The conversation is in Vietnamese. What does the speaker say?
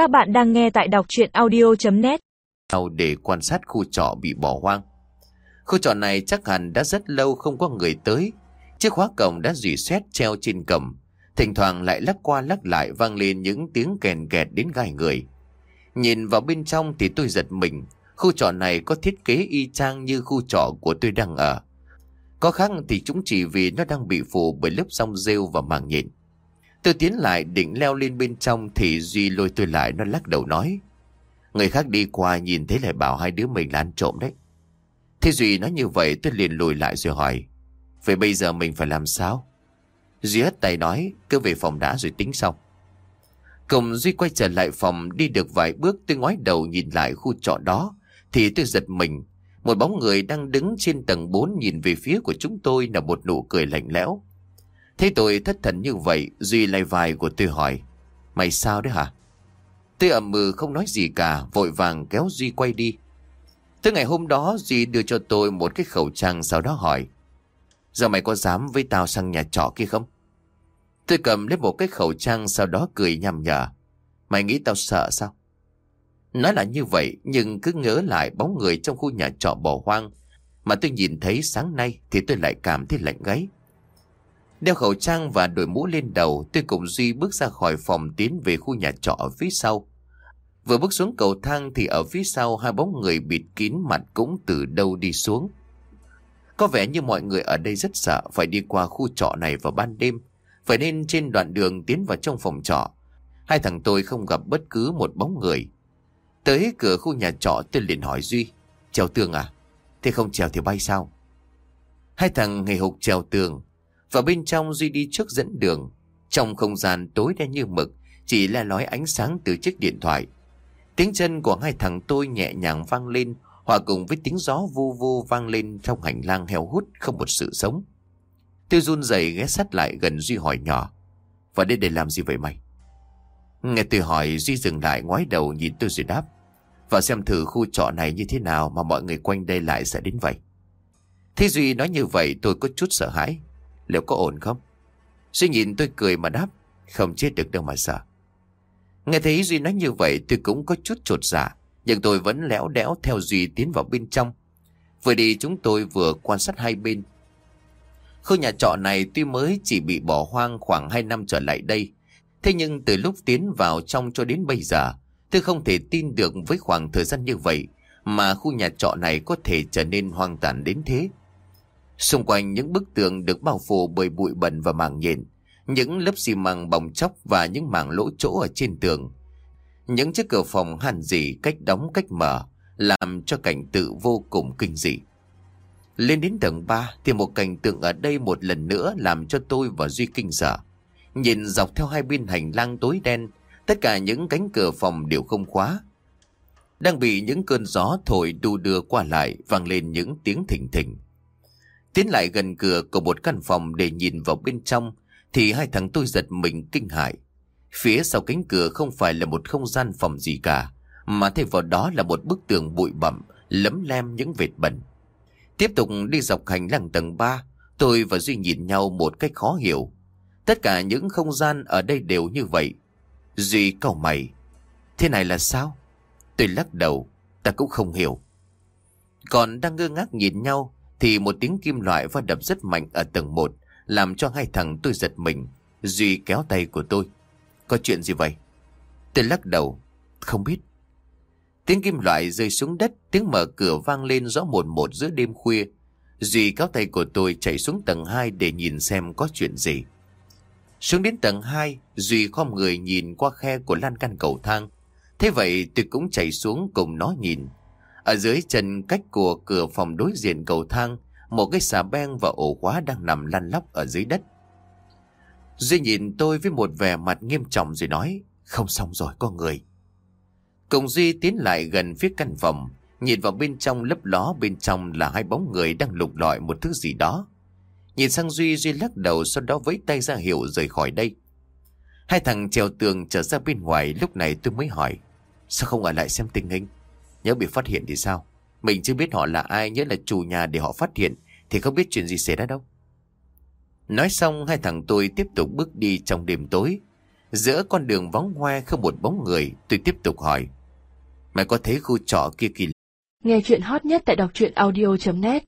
Các bạn đang nghe tại đọc chuyện audio.net Sau để quan sát khu trọ bị bỏ hoang. Khu trọ này chắc hẳn đã rất lâu không có người tới. Chiếc khóa cổng đã dì xét treo trên cầm Thỉnh thoảng lại lắc qua lắc lại vang lên những tiếng kèn kẹt đến gai người. Nhìn vào bên trong thì tôi giật mình. Khu trọ này có thiết kế y chang như khu trọ của tôi đang ở. Có khác thì chúng chỉ vì nó đang bị phủ bởi lớp song rêu và màng nhện. Tôi tiến lại định leo lên bên trong thì Duy lôi tôi lại, nó lắc đầu nói. Người khác đi qua nhìn thấy lại bảo hai đứa mình là ăn trộm đấy. Thế Duy nói như vậy, tôi liền lùi lại rồi hỏi. Vậy bây giờ mình phải làm sao? Duy hất tay nói, cứ về phòng đã rồi tính sau. Cùng Duy quay trở lại phòng, đi được vài bước, tôi ngoái đầu nhìn lại khu trọ đó, thì tôi giật mình. Một bóng người đang đứng trên tầng 4 nhìn về phía của chúng tôi là một nụ cười lạnh lẽo. Thấy tôi thất thần như vậy, Duy lay vai của tôi hỏi. Mày sao đấy hả? Tôi ẩm mừ không nói gì cả, vội vàng kéo Duy quay đi. Tới ngày hôm đó, Duy đưa cho tôi một cái khẩu trang sau đó hỏi. Giờ mày có dám với tao sang nhà trọ kia không? Tôi cầm lấy một cái khẩu trang sau đó cười nhằm nhở. Mày nghĩ tao sợ sao? Nói là như vậy, nhưng cứ nhớ lại bóng người trong khu nhà trọ bỏ hoang mà tôi nhìn thấy sáng nay thì tôi lại cảm thấy lạnh gáy. Đeo khẩu trang và đội mũ lên đầu, tôi cùng Duy bước ra khỏi phòng tiến về khu nhà trọ ở phía sau. Vừa bước xuống cầu thang thì ở phía sau hai bóng người bịt kín mặt cũng từ đâu đi xuống. Có vẻ như mọi người ở đây rất sợ phải đi qua khu trọ này vào ban đêm. vậy nên trên đoạn đường tiến vào trong phòng trọ. Hai thằng tôi không gặp bất cứ một bóng người. Tới cửa khu nhà trọ tôi liền hỏi Duy. Trèo tường à? Thế không trèo thì bay sao? Hai thằng ngày hục trèo tường. Và bên trong Duy đi trước dẫn đường. Trong không gian tối đen như mực, chỉ là lói ánh sáng từ chiếc điện thoại. Tiếng chân của hai thằng tôi nhẹ nhàng vang lên, hòa cùng với tiếng gió vu vu vang lên trong hành lang heo hút không một sự sống. Tôi run rẩy ghé sát lại gần Duy hỏi nhỏ. Và đây để làm gì vậy mày? Nghe tôi hỏi Duy dừng lại ngoái đầu nhìn tôi rồi đáp. Và xem thử khu trọ này như thế nào mà mọi người quanh đây lại sẽ đến vậy. Thế Duy nói như vậy tôi có chút sợ hãi. Liệu có ổn không? Duy nhìn tôi cười mà đáp. Không chết được đâu mà sợ. Nghe thấy Duy nói như vậy tôi cũng có chút trột dạ. Nhưng tôi vẫn léo đẽo theo Duy tiến vào bên trong. Vừa đi chúng tôi vừa quan sát hai bên. Khu nhà trọ này tuy mới chỉ bị bỏ hoang khoảng 2 năm trở lại đây. Thế nhưng từ lúc tiến vào trong cho đến bây giờ, tôi không thể tin được với khoảng thời gian như vậy mà khu nhà trọ này có thể trở nên hoang tàn đến thế. Xung quanh những bức tường được bao phủ bởi bụi bẩn và màng nhện, những lớp xi măng bong chóc và những mảng lỗ chỗ ở trên tường. Những chiếc cửa phòng hàn dỉ cách đóng cách mở, làm cho cảnh tự vô cùng kinh dị. Lên đến tầng 3 thì một cảnh tượng ở đây một lần nữa làm cho tôi và Duy kinh sợ. Nhìn dọc theo hai bên hành lang tối đen, tất cả những cánh cửa phòng đều không khóa. Đang bị những cơn gió thổi đu đưa qua lại vang lên những tiếng thỉnh thỉnh. Tiến lại gần cửa của một căn phòng để nhìn vào bên trong, thì hai thằng tôi giật mình kinh hại. Phía sau cánh cửa không phải là một không gian phòng gì cả, mà thay vào đó là một bức tường bụi bặm, lấm lem những vệt bẩn. Tiếp tục đi dọc hành lang tầng 3 tôi và Duy nhìn nhau một cách khó hiểu. Tất cả những không gian ở đây đều như vậy. Duy cầu mày. Thế này là sao? Tôi lắc đầu. Ta cũng không hiểu. Còn đang ngơ ngác nhìn nhau thì một tiếng kim loại va đập rất mạnh ở tầng 1 làm cho hai thằng tôi giật mình. Duy kéo tay của tôi. Có chuyện gì vậy? Tôi lắc đầu. Không biết. Tiếng kim loại rơi xuống đất, tiếng mở cửa vang lên rõ một một giữa đêm khuya. Duy kéo tay của tôi chạy xuống tầng 2 để nhìn xem có chuyện gì. Xuống đến tầng 2, Duy khom người nhìn qua khe của lan can cầu thang. Thế vậy tôi cũng chạy xuống cùng nó nhìn. Ở dưới chân cách của cửa phòng đối diện cầu thang, một cái xà beng và ổ khóa đang nằm lăn lóc ở dưới đất. Duy nhìn tôi với một vẻ mặt nghiêm trọng rồi nói, không xong rồi có người. Cùng Duy tiến lại gần phía căn phòng, nhìn vào bên trong lấp ló bên trong là hai bóng người đang lục lọi một thứ gì đó. Nhìn sang Duy, Duy lắc đầu sau đó với tay ra hiệu rời khỏi đây. Hai thằng trèo tường trở ra bên ngoài lúc này tôi mới hỏi, sao không ở lại xem tình hình? Nhớ bị phát hiện thì sao? Mình chưa biết họ là ai, nhớ là chủ nhà để họ phát hiện, thì không biết chuyện gì xảy ra đâu. Nói xong hai thằng tôi tiếp tục bước đi trong đêm tối. Giữa con đường vắng hoe không một bóng người Tôi tiếp tục hỏi Mày có thấy khu trọ kia kỳ Nghe chuyện hot nhất tại đọc truyện audio.net